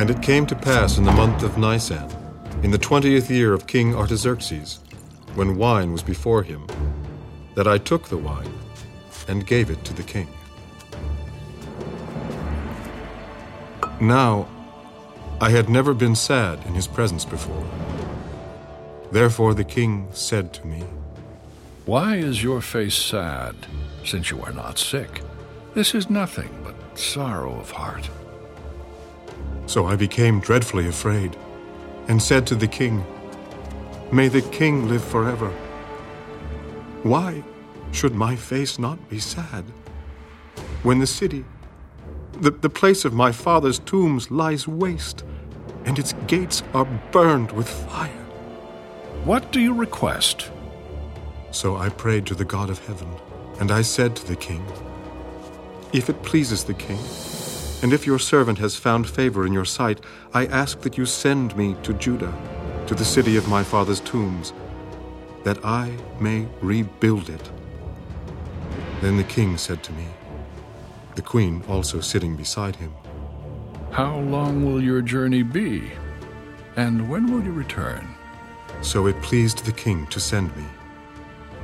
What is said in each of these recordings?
And it came to pass in the month of Nisan, in the twentieth year of King Artaxerxes, when wine was before him, that I took the wine and gave it to the king. Now, I had never been sad in his presence before. Therefore the king said to me, Why is your face sad, since you are not sick? This is nothing but sorrow of heart. So I became dreadfully afraid, and said to the king, May the king live forever. Why should my face not be sad? When the city, the, the place of my father's tombs, lies waste, and its gates are burned with fire. What do you request? So I prayed to the God of heaven, and I said to the king, If it pleases the king, and if your servant has found favor in your sight, I ask that you send me to Judah, to the city of my father's tombs, that I may rebuild it. Then the king said to me, the queen also sitting beside him, How long will your journey be? And when will you return? So it pleased the king to send me.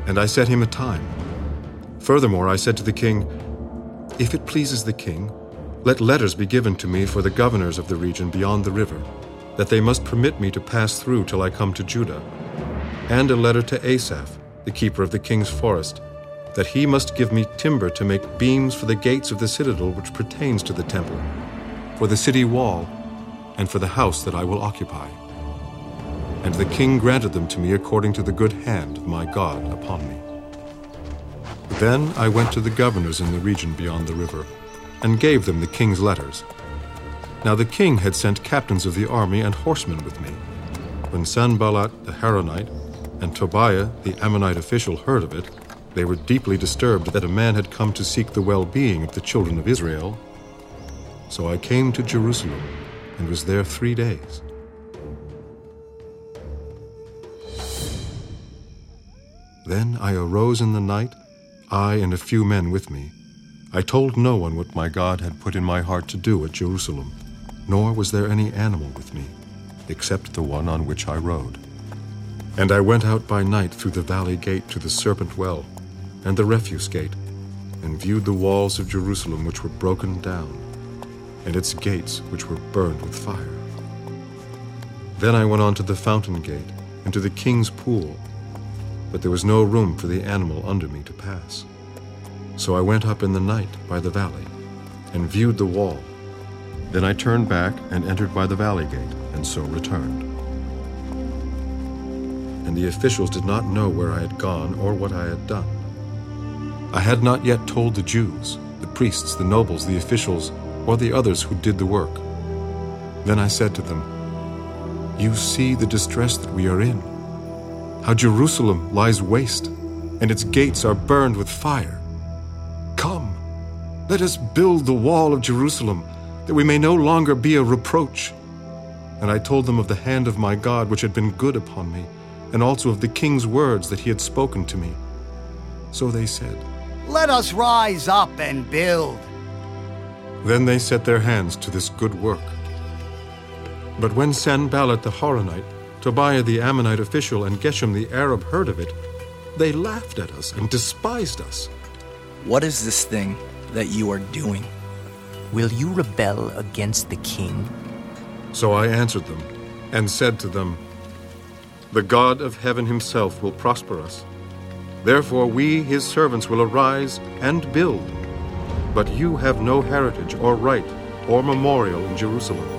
And I set him a time. Furthermore, I said to the king, If it pleases the king, let letters be given to me for the governors of the region beyond the river, that they must permit me to pass through till I come to Judah, and a letter to Asaph, the keeper of the king's forest, that he must give me timber to make beams for the gates of the citadel which pertains to the temple, for the city wall, and for the house that I will occupy. And the king granted them to me according to the good hand of my God upon me. Then I went to the governors in the region beyond the river, and gave them the king's letters. Now the king had sent captains of the army and horsemen with me. When Sanballat the Horonite and Tobiah the Ammonite official heard of it, they were deeply disturbed that a man had come to seek the well being of the children of Israel. So I came to Jerusalem and was there three days. Then I arose in the night, I and a few men with me. I told no one what my God had put in my heart to do at Jerusalem, nor was there any animal with me, except the one on which I rode. And I went out by night through the valley gate to the serpent well and the refuse gate, and viewed the walls of Jerusalem which were broken down, and its gates which were burned with fire. Then I went on to the fountain gate, and to the king's pool, but there was no room for the animal under me to pass. So I went up in the night by the valley, and viewed the wall. Then I turned back and entered by the valley gate, and so returned. And the officials did not know where I had gone or what I had done. I had not yet told the Jews, the priests, the nobles, the officials, or the others who did the work. Then I said to them, You see the distress that we are in, how Jerusalem lies waste, and its gates are burned with fire. Come, let us build the wall of Jerusalem, that we may no longer be a reproach. And I told them of the hand of my God which had been good upon me, and also of the king's words that he had spoken to me. So they said, let us rise up and build. Then they set their hands to this good work. But when Sanballat the Horonite, Tobiah the Ammonite official, and Geshem the Arab heard of it, they laughed at us and despised us. What is this thing that you are doing? Will you rebel against the king? So I answered them and said to them, The God of heaven himself will prosper us Therefore, we, his servants, will arise and build. But you have no heritage or right or memorial in Jerusalem.